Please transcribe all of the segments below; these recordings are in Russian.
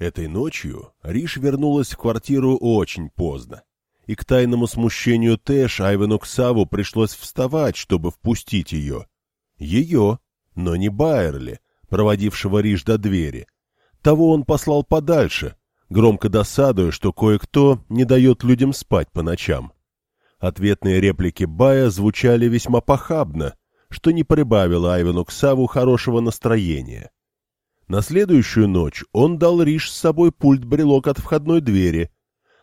Этой ночью Риш вернулась в квартиру очень поздно. И к тайному смущению Тэш Айвену Ксаву пришлось вставать, чтобы впустить ее. Ее, но не Байерли, проводившего Риш до двери. Того он послал подальше, громко досадуя, что кое-кто не дает людям спать по ночам. Ответные реплики Бая звучали весьма похабно, что не прибавило Айвену Ксаву хорошего настроения. На следующую ночь он дал Риш с собой пульт-брелок от входной двери.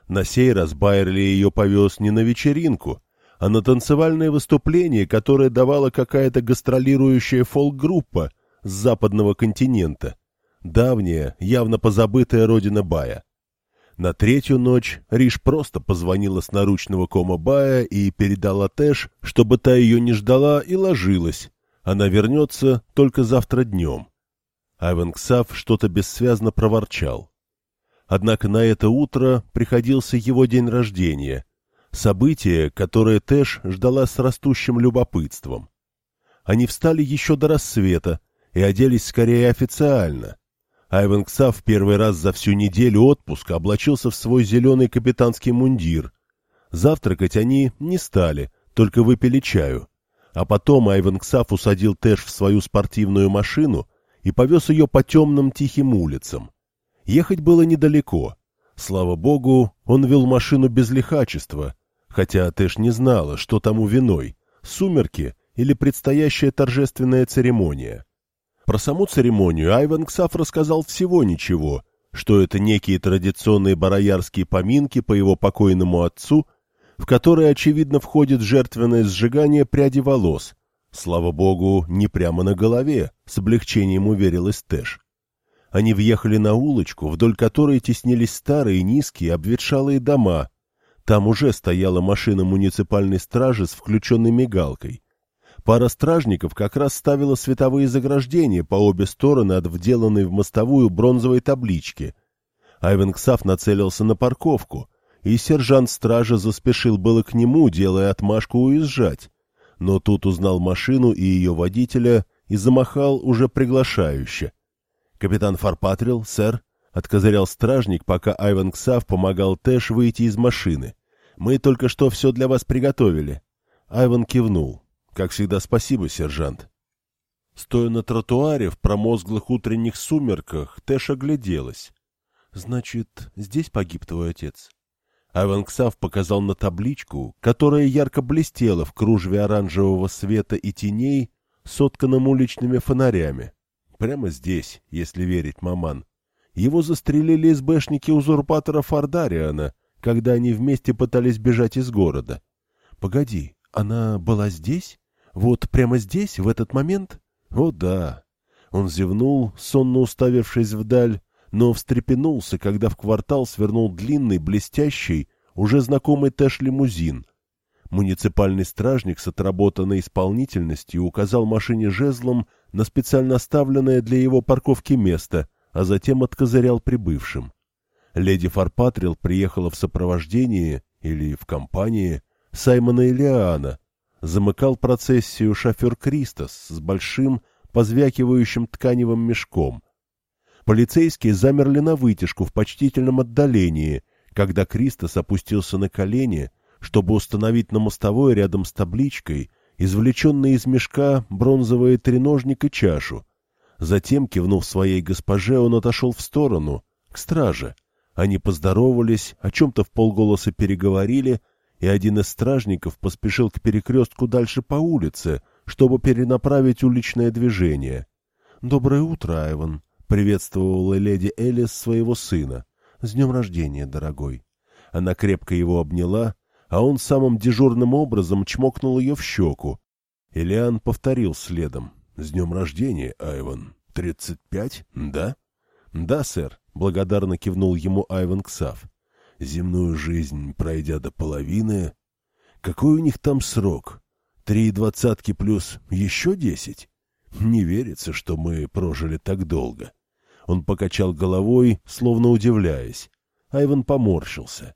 На сей раз Байерли ее повез не на вечеринку, а на танцевальное выступление, которое давала какая-то гастролирующая фолк-группа с западного континента. Давняя, явно позабытая родина Бая. На третью ночь Риш просто позвонила с наручного кома Бая и передала Тэш, чтобы та ее не ждала и ложилась. Она вернется только завтра днем. Айвен Ксав что-то бессвязно проворчал. Однако на это утро приходился его день рождения, событие, которое Тэш ждала с растущим любопытством. Они встали еще до рассвета и оделись скорее официально. Айвен Ксав первый раз за всю неделю отпуска облачился в свой зеленый капитанский мундир. Завтракать они не стали, только выпили чаю. А потом Айвен Ксав усадил Тэш в свою спортивную машину и повез ее по темным тихим улицам. Ехать было недалеко. Слава богу, он вел машину без лихачества, хотя Тэш не знала, что тому виной — сумерки или предстоящая торжественная церемония. Про саму церемонию Айван Ксаф рассказал всего ничего, что это некие традиционные бароярские поминки по его покойному отцу, в которые, очевидно, входит жертвенное сжигание пряди волос. Слава богу, не прямо на голове, с облегчением уверилась Тэш. Они въехали на улочку, вдоль которой теснились старые, низкие, обветшалые дома. Там уже стояла машина муниципальной стражи с включенной мигалкой. Пара стражников как раз ставила световые заграждения по обе стороны от вделанной в мостовую бронзовой таблички. Айвен Ксав нацелился на парковку, и сержант стражи заспешил было к нему, делая отмашку уезжать. Но тут узнал машину и ее водителя и замахал уже приглашающе. «Капитан Фарпатрил, сэр», — откозырял стражник, пока Айвен Ксав помогал Тэш выйти из машины. «Мы только что все для вас приготовили». Айвен кивнул. Как всегда, спасибо, сержант. Стоя на тротуаре в промозглых утренних сумерках, Тэш огляделась. Значит, здесь погиб твой отец? Айван Ксав показал на табличку, которая ярко блестела в кружеве оранжевого света и теней, сотканном уличными фонарями. Прямо здесь, если верить маман. Его застрелили СБшники узурпатора Фардариана, когда они вместе пытались бежать из города. Погоди, она была здесь? Вот прямо здесь, в этот момент? О, да. Он зевнул, сонно уставившись вдаль, но встрепенулся, когда в квартал свернул длинный, блестящий, уже знакомый Тэш-лимузин. Муниципальный стражник с отработанной исполнительностью указал машине жезлом на специально оставленное для его парковки место, а затем откозырял прибывшим. Леди Фарпатрил приехала в сопровождении, или в компании, Саймона и Лиана, замыкал процессию шофер Кристос с большим, позвякивающим тканевым мешком. Полицейские замерли на вытяжку в почтительном отдалении, когда Кристос опустился на колени, чтобы установить на мостовой рядом с табличкой извлеченный из мешка бронзовый треножник и чашу. Затем, кивнув своей госпоже, он отошел в сторону, к страже. Они поздоровались, о чем-то в полголоса переговорили — и один из стражников поспешил к перекрестку дальше по улице, чтобы перенаправить уличное движение. «Доброе утро, Айван», — приветствовала леди Элис своего сына. «С днем рождения, дорогой». Она крепко его обняла, а он самым дежурным образом чмокнул ее в щеку. Элиан повторил следом. «С днем рождения, Айван. Тридцать пять, да?» «Да, сэр», — благодарно кивнул ему Айван Ксав земную жизнь пройдя до половины. Какой у них там срок? Три двадцатки плюс еще десять? Не верится, что мы прожили так долго. Он покачал головой, словно удивляясь. Айван поморщился.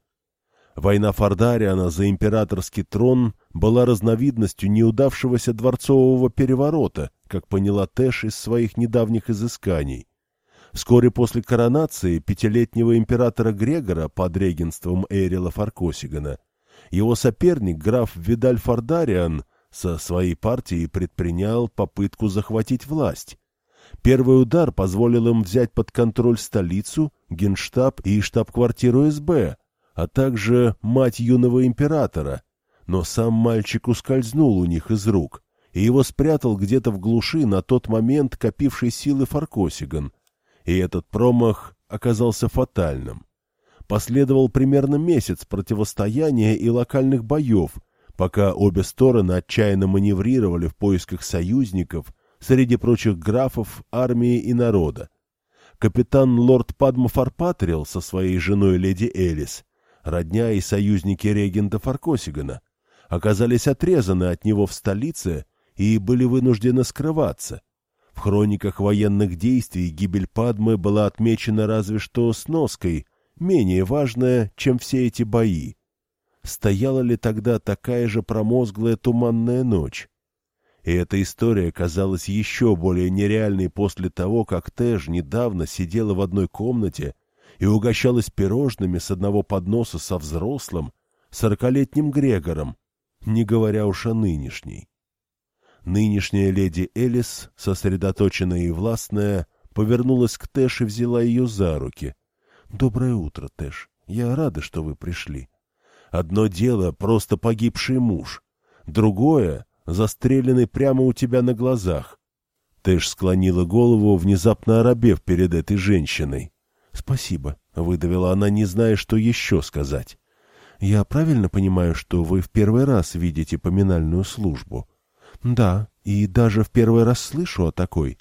Война Фардариана за императорский трон была разновидностью неудавшегося дворцового переворота, как поняла Тэш из своих недавних изысканий. Вскоре после коронации пятилетнего императора Грегора под регенством Эйрила Фаркосигана его соперник, граф Видаль Фардариан, со своей партией предпринял попытку захватить власть. Первый удар позволил им взять под контроль столицу, генштаб и штаб-квартиру СБ, а также мать юного императора. Но сам мальчик ускользнул у них из рук, и его спрятал где-то в глуши на тот момент копивший силы Фаркосиган. И этот промах оказался фатальным. Последовал примерно месяц противостояния и локальных боев, пока обе стороны отчаянно маневрировали в поисках союзников среди прочих графов, армии и народа. Капитан лорд Падма Фарпатрил со своей женой леди Элис, родня и союзники регента Фаркосигана, оказались отрезаны от него в столице и были вынуждены скрываться. В хрониках военных действий гибель Падмы была отмечена разве что сноской, менее важная, чем все эти бои. Стояла ли тогда такая же промозглая туманная ночь? И эта история казалась еще более нереальной после того, как Тэш недавно сидела в одной комнате и угощалась пирожными с одного подноса со взрослым, сорокалетним Грегором, не говоря уж о нынешней. Нынешняя леди Элис, сосредоточенная и властная, повернулась к Тэш и взяла ее за руки. — Доброе утро, Тэш. Я рада, что вы пришли. Одно дело — просто погибший муж. Другое — застреленный прямо у тебя на глазах. Тэш склонила голову, внезапно оробев перед этой женщиной. — Спасибо, — выдавила она, не зная, что еще сказать. — Я правильно понимаю, что вы в первый раз видите поминальную службу? — Да, и даже в первый раз слышу о такой.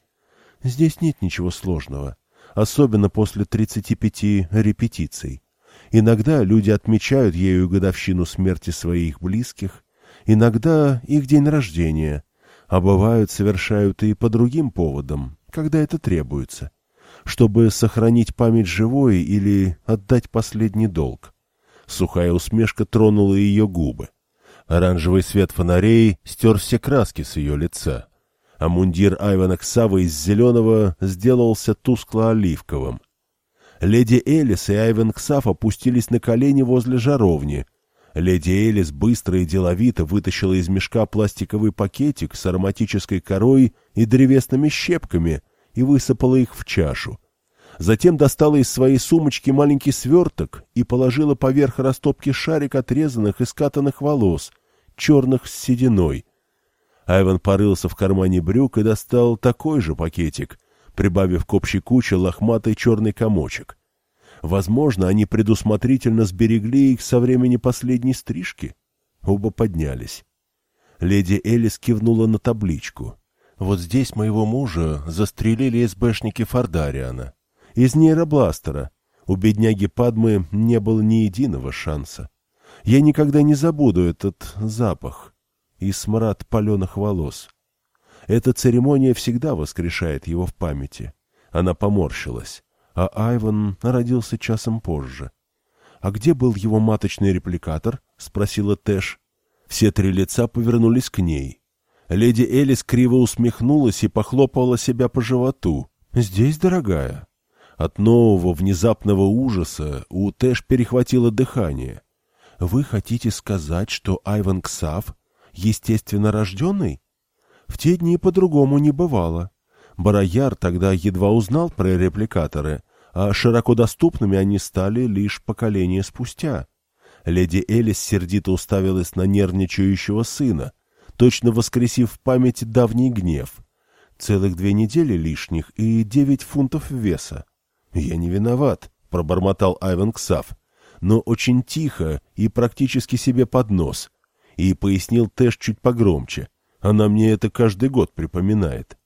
Здесь нет ничего сложного, особенно после тридцати пяти репетиций. Иногда люди отмечают ею годовщину смерти своих близких, иногда их день рождения, а бывают совершают и по другим поводам, когда это требуется, чтобы сохранить память живой или отдать последний долг. Сухая усмешка тронула ее губы. Оранжевый свет фонарей стер все краски с ее лица, а мундир Айвана Ксавы из зеленого сделался тускло-оливковым. Леди Элис и Айвен Ксав опустились на колени возле жаровни. Леди Элис быстро и деловито вытащила из мешка пластиковый пакетик с ароматической корой и древесными щепками и высыпала их в чашу. Затем достала из своей сумочки маленький сверток и положила поверх растопки шарик отрезанных и скатанных волос, черных с сединой. Айван порылся в кармане брюк и достал такой же пакетик — прибавив к общей куче лохматый черный комочек. Возможно, они предусмотрительно сберегли их со времени последней стрижки. Оба поднялись. Леди Элис кивнула на табличку. «Вот здесь моего мужа застрелили СБшники Фардариана. Из нейробластера. У бедняги Падмы не было ни единого шанса. Я никогда не забуду этот запах и смрад паленых волос. Эта церемония всегда воскрешает его в памяти. Она поморщилась. А Айван родился часом позже. «А где был его маточный репликатор?» — спросила Тэш. Все три лица повернулись к ней. Леди Элис криво усмехнулась и похлопала себя по животу. «Здесь, дорогая». От нового внезапного ужаса у Тэш перехватило дыхание. «Вы хотите сказать, что Айван Ксав естественно рожденный?» В те дни по-другому не бывало. Барояр тогда едва узнал про репликаторы, а широко доступными они стали лишь поколение спустя. Леди Элис сердито уставилась на нервничающего сына, точно воскресив в памяти давний гнев. Целых две недели лишних и девять фунтов веса. «Я не виноват», — пробормотал Айвен Ксав, но очень тихо и практически себе под нос, и пояснил Тэш чуть погромче — она мне это каждый год припоминает.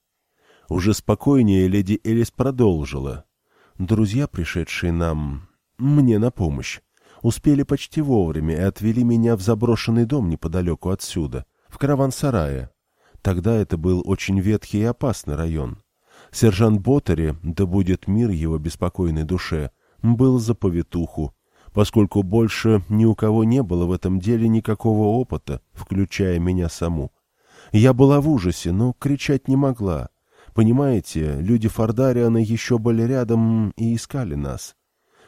Уже спокойнее леди Элис продолжила. Друзья, пришедшие нам... мне на помощь, успели почти вовремя и отвели меня в заброшенный дом неподалеку отсюда, в караван-сарае. Тогда это был очень ветхий и опасный район. Сержант Боттери, да будет мир его беспокойной душе, был за повитуху, поскольку больше ни у кого не было в этом деле никакого опыта, включая меня саму. Я была в ужасе, но кричать не могла. Понимаете, люди Фордариана еще были рядом и искали нас.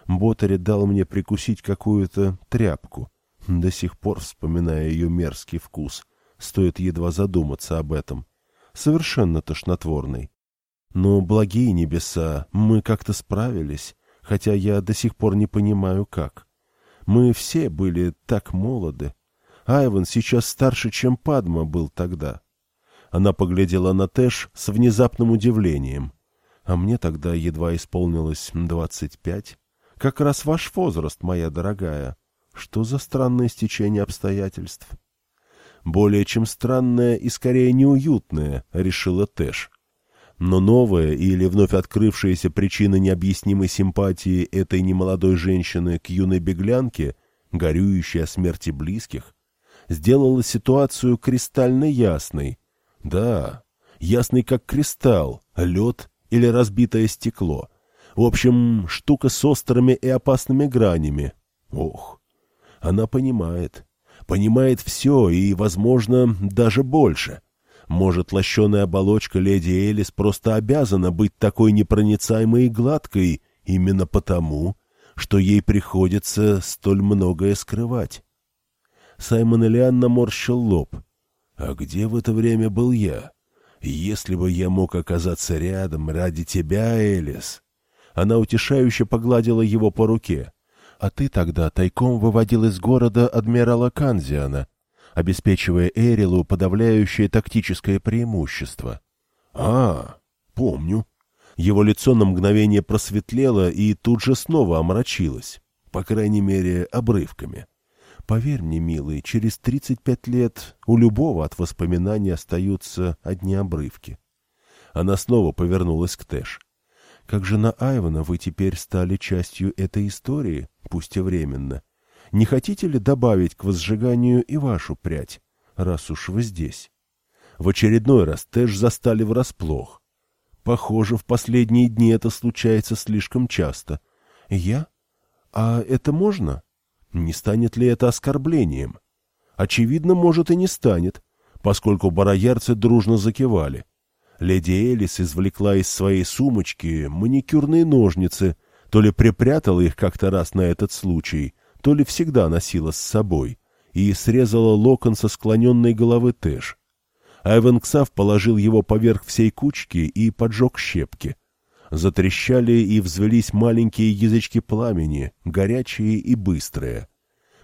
Ботари дал мне прикусить какую-то тряпку. До сих пор вспоминая ее мерзкий вкус. Стоит едва задуматься об этом. Совершенно тошнотворный. Но, благие небеса, мы как-то справились, хотя я до сих пор не понимаю, как. Мы все были так молоды. Айван сейчас старше, чем Падма был тогда. Она поглядела на Тэш с внезапным удивлением. А мне тогда едва исполнилось двадцать пять. Как раз ваш возраст, моя дорогая. Что за странное стечение обстоятельств? Более чем странное и скорее неуютное, решила Тэш. Но новая или вновь открывшаяся причина необъяснимой симпатии этой немолодой женщины к юной беглянке, горюющей о смерти близких, сделала ситуацию кристально ясной. Да, ясной как кристалл, лед или разбитое стекло. В общем, штука с острыми и опасными гранями. Ох, она понимает. Понимает все и, возможно, даже больше. Может, лощеная оболочка леди Элис просто обязана быть такой непроницаемой и гладкой именно потому, что ей приходится столь многое скрывать. Саймон Элиан наморщил лоб. «А где в это время был я? Если бы я мог оказаться рядом ради тебя, Элис...» Она утешающе погладила его по руке. «А ты тогда тайком выводил из города адмирала Канзиана, обеспечивая Эрилу подавляющее тактическое преимущество». «А, помню». Его лицо на мгновение просветлело и тут же снова омрачилось, по крайней мере, обрывками. Поверь мне, милый, через тридцать пять лет у любого от воспоминаний остаются одни обрывки. Она снова повернулась к Тэш. Как жена Айвана вы теперь стали частью этой истории, пусть и временно. Не хотите ли добавить к возжиганию и вашу прядь, раз уж вы здесь? В очередной раз Тэш застали врасплох. Похоже, в последние дни это случается слишком часто. Я? А это можно? Не станет ли это оскорблением? Очевидно, может и не станет, поскольку бароярцы дружно закивали. Леди Элис извлекла из своей сумочки маникюрные ножницы, то ли припрятала их как-то раз на этот случай, то ли всегда носила с собой, и срезала локон со склоненной головы Тэш. Айвен Ксав положил его поверх всей кучки и поджег щепки. Затрещали и взвелись маленькие язычки пламени, горячие и быстрые.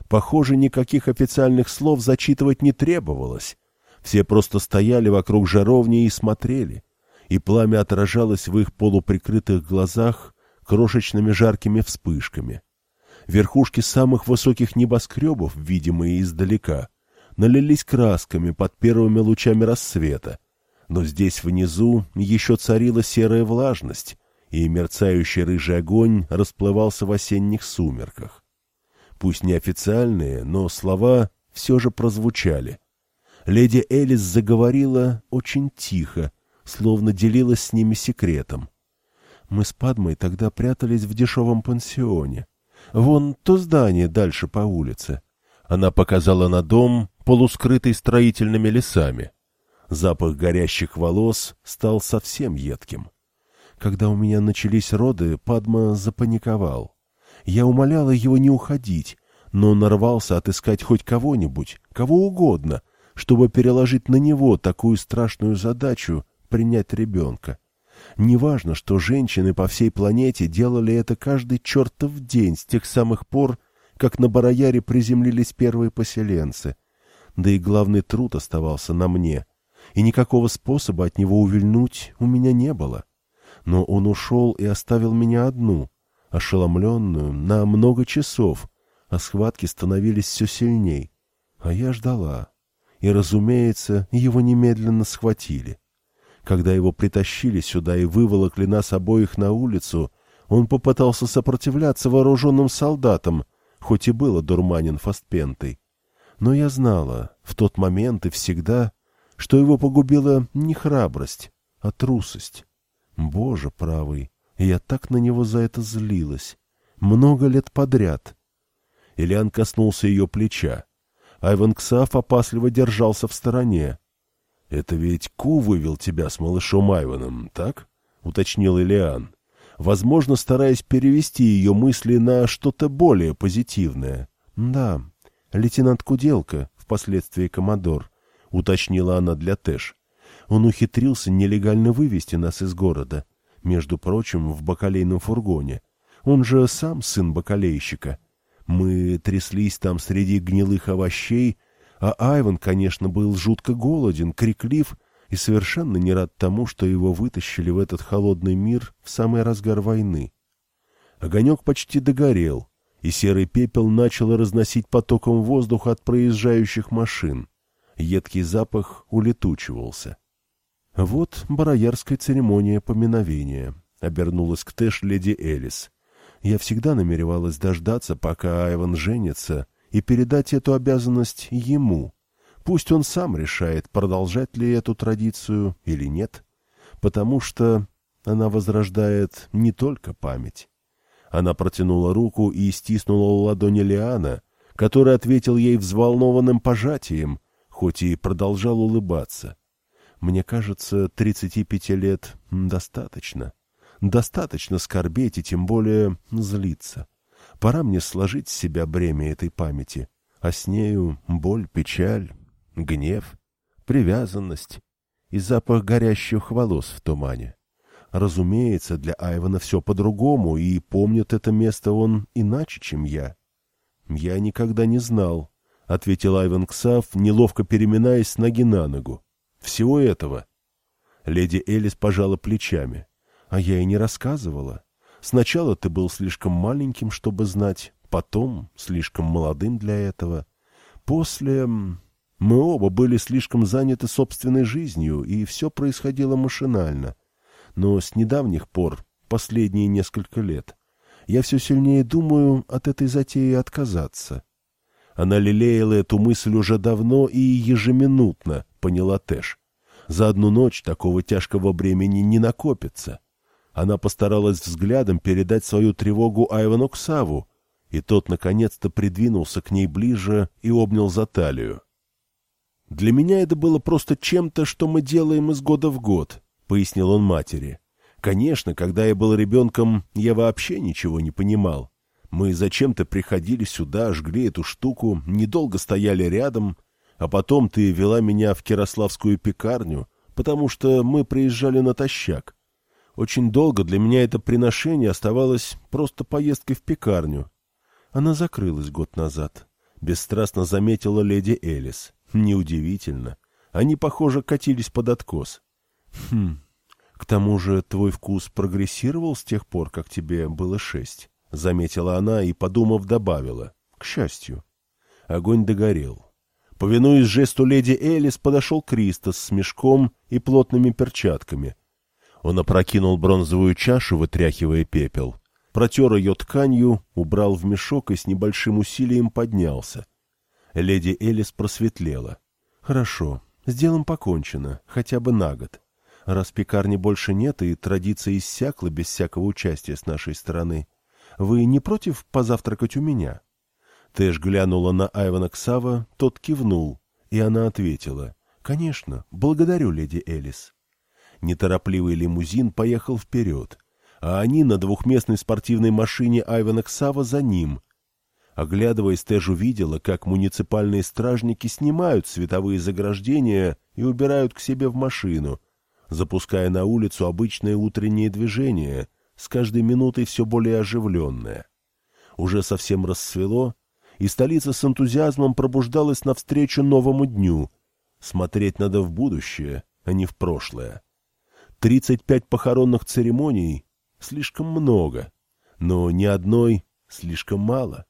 Похоже, никаких официальных слов зачитывать не требовалось. Все просто стояли вокруг жаровни и смотрели, и пламя отражалось в их полуприкрытых глазах крошечными жаркими вспышками. Верхушки самых высоких небоскребов, видимые издалека, налились красками под первыми лучами рассвета, но здесь внизу еще царила серая влажность, и мерцающий рыжий огонь расплывался в осенних сумерках. Пусть неофициальные, но слова все же прозвучали. Леди Элис заговорила очень тихо, словно делилась с ними секретом. Мы с Падмой тогда прятались в дешевом пансионе. Вон то здание дальше по улице. Она показала на дом, полускрытый строительными лесами. Запах горящих волос стал совсем едким. Когда у меня начались роды, Падма запаниковал. Я умоляла его не уходить, но нарвался отыскать хоть кого-нибудь, кого угодно, чтобы переложить на него такую страшную задачу принять ребенка. Неважно, что женщины по всей планете делали это каждый чертов день с тех самых пор, как на Барояре приземлились первые поселенцы. Да и главный труд оставался на мне — и никакого способа от него увильнуть у меня не было. Но он ушел и оставил меня одну, ошеломленную, на много часов, а схватки становились все сильней. А я ждала. И, разумеется, его немедленно схватили. Когда его притащили сюда и выволокли нас обоих на улицу, он попытался сопротивляться вооруженным солдатам, хоть и был одурманен фастпентой. Но я знала, в тот момент и всегда, что его погубила не храбрость, а трусость. Боже правый, я так на него за это злилась. Много лет подряд. Ильян коснулся ее плеча. Айван Ксаф опасливо держался в стороне. «Это ведь Ку вывел тебя с малышом Айваном, так?» — уточнил Элиан. Возможно, стараясь перевести ее мысли на что-то более позитивное. «Да, лейтенант Куделка, впоследствии коммодор», — уточнила она для Тэш. «Он ухитрился нелегально вывести нас из города, между прочим, в бакалейном фургоне. Он же сам сын бакалейщика. Мы тряслись там среди гнилых овощей, а Айван, конечно, был жутко голоден, криклив и совершенно не рад тому, что его вытащили в этот холодный мир в самый разгар войны. Огонек почти догорел, и серый пепел начал разносить потоком воздуха от проезжающих машин. Едкий запах улетучивался. «Вот бароярская церемония поминовения», — обернулась к Тэш леди Элис. «Я всегда намеревалась дождаться, пока Айван женится, и передать эту обязанность ему. Пусть он сам решает, продолжать ли эту традицию или нет, потому что она возрождает не только память. Она протянула руку и стиснула ладони Лиана, который ответил ей взволнованным пожатием, хоть и продолжал улыбаться. Мне кажется, тридцати пяти лет достаточно. Достаточно скорбеть и тем более злиться. Пора мне сложить с себя бремя этой памяти, а с нею боль, печаль, гнев, привязанность и запах горящих волос в тумане. Разумеется, для Айвана все по-другому, и помнит это место он иначе, чем я. Я никогда не знал, — ответил Айван Ксав, неловко переминаясь с ноги на ногу. Всего этого. Леди Элис пожала плечами. А я и не рассказывала. Сначала ты был слишком маленьким, чтобы знать, потом слишком молодым для этого. После... Мы оба были слишком заняты собственной жизнью, и все происходило машинально. Но с недавних пор, последние несколько лет, я все сильнее думаю от этой затеи отказаться. Она лелеяла эту мысль уже давно и ежеминутно, поняла Тэш. За одну ночь такого тяжкого бремени не накопится. Она постаралась взглядом передать свою тревогу Айвану Ксаву, и тот наконец-то придвинулся к ней ближе и обнял за талию. «Для меня это было просто чем-то, что мы делаем из года в год», — пояснил он матери. «Конечно, когда я был ребенком, я вообще ничего не понимал. Мы зачем-то приходили сюда, жгли эту штуку, недолго стояли рядом, а потом ты вела меня в Кирославскую пекарню, потому что мы приезжали натощак. Очень долго для меня это приношение оставалось просто поездкой в пекарню. Она закрылась год назад. Бесстрастно заметила леди Элис. Неудивительно. Они, похоже, катились под откос. Хм. К тому же твой вкус прогрессировал с тех пор, как тебе было шесть. Заметила она и, подумав, добавила. К счастью. Огонь догорел. Повинуясь жесту леди Элис, подошел Кристос с мешком и плотными перчатками. Он опрокинул бронзовую чашу, вытряхивая пепел, протер ее тканью, убрал в мешок и с небольшим усилием поднялся. Леди Элис просветлела. — Хорошо, с делом покончено, хотя бы на год. Раз пекарни больше нет и традиция иссякла без всякого участия с нашей стороны, вы не против позавтракать у меня? — Тэш глянула на Айвана Ксава, тот кивнул, и она ответила. «Конечно, благодарю, леди Элис». Неторопливый лимузин поехал вперед, а они на двухместной спортивной машине Айвана Ксава за ним. Оглядываясь, Тэш увидела, как муниципальные стражники снимают световые заграждения и убирают к себе в машину, запуская на улицу обычное утреннее движение, с каждой минутой все более оживленное. Уже совсем рассвело, и столица с энтузиазмом пробуждалась навстречу новому дню. Смотреть надо в будущее, а не в прошлое. Тридцать пять похоронных церемоний — слишком много, но ни одной слишком мало.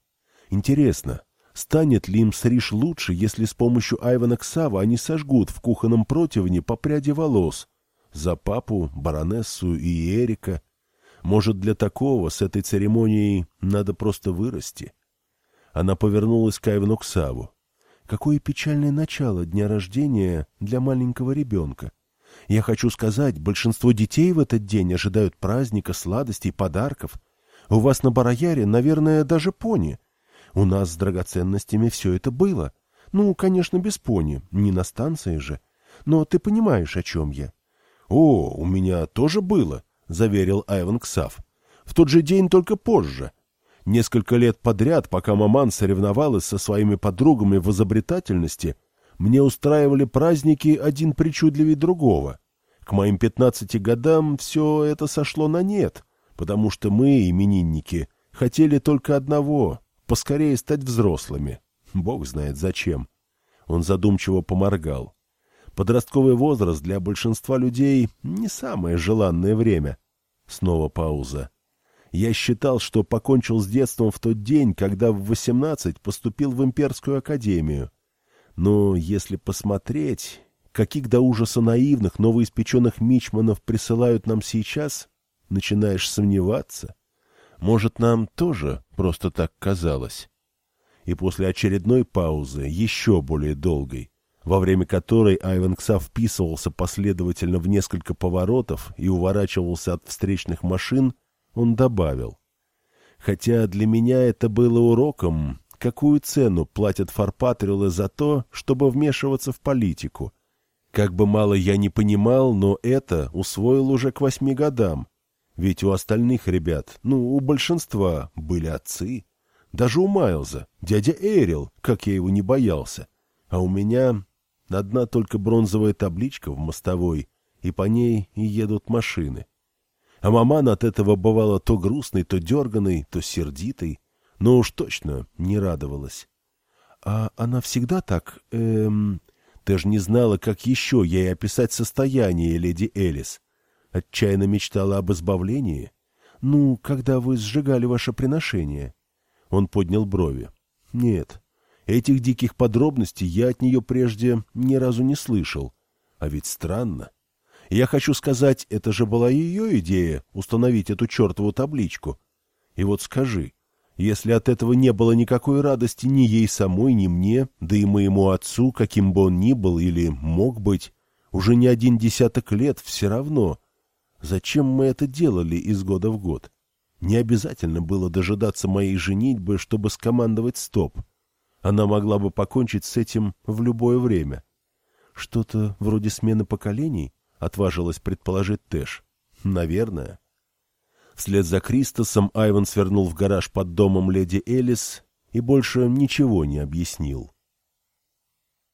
Интересно, станет ли им с Риш лучше, если с помощью Айвана Ксава они сожгут в кухонном противне по пряди волос? За папу, баронессу и Эрика? Может, для такого с этой церемонией надо просто вырасти? Она повернулась к Айвану Ксаву. Какое печальное начало дня рождения для маленького ребенка. Я хочу сказать, большинство детей в этот день ожидают праздника, сладостей, подарков. У вас на Барояре, наверное, даже пони. У нас с драгоценностями все это было. Ну, конечно, без пони, не на станции же. но ты понимаешь, о чем я. — О, у меня тоже было, — заверил Айван Ксав. — В тот же день, только позже. Несколько лет подряд, пока маман соревновалась со своими подругами в изобретательности, мне устраивали праздники один причудливее другого. К моим пятнадцати годам все это сошло на нет, потому что мы, именинники, хотели только одного — поскорее стать взрослыми. Бог знает зачем. Он задумчиво поморгал. Подростковый возраст для большинства людей — не самое желанное время. Снова пауза. Я считал, что покончил с детством в тот день, когда в восемнадцать поступил в имперскую академию. Но если посмотреть, каких до ужаса наивных новоиспеченных мичманов присылают нам сейчас, начинаешь сомневаться. Может, нам тоже просто так казалось? И после очередной паузы, еще более долгой, во время которой Айвен Кса вписывался последовательно в несколько поворотов и уворачивался от встречных машин, он добавил. Хотя для меня это было уроком, какую цену платят фарпатрилы за то, чтобы вмешиваться в политику. Как бы мало я не понимал, но это усвоил уже к восьми годам. Ведь у остальных ребят, ну, у большинства, были отцы. Даже у Майлза, дядя Эрил, как я его не боялся. А у меня одна только бронзовая табличка в мостовой, и по ней и едут машины. А маман от этого бывала то грустной, то дерганой, то сердитой, но уж точно не радовалась. А она всегда так, эм... Ты ж не знала, как еще ей описать состояние леди Элис. Отчаянно мечтала об избавлении? Ну, когда вы сжигали ваше приношение? Он поднял брови. Нет, этих диких подробностей я от нее прежде ни разу не слышал. А ведь странно. Я хочу сказать, это же была ее идея — установить эту чертову табличку. И вот скажи, если от этого не было никакой радости ни ей самой, ни мне, да и моему отцу, каким бы он ни был или мог быть, уже не один десяток лет все равно. Зачем мы это делали из года в год? Не обязательно было дожидаться моей женитьбы, чтобы скомандовать «стоп». Она могла бы покончить с этим в любое время. Что-то вроде смены поколений? отважилась предположить Тэш. Наверное. Вслед за Кристосом Айван свернул в гараж под домом леди Элис и больше ничего не объяснил.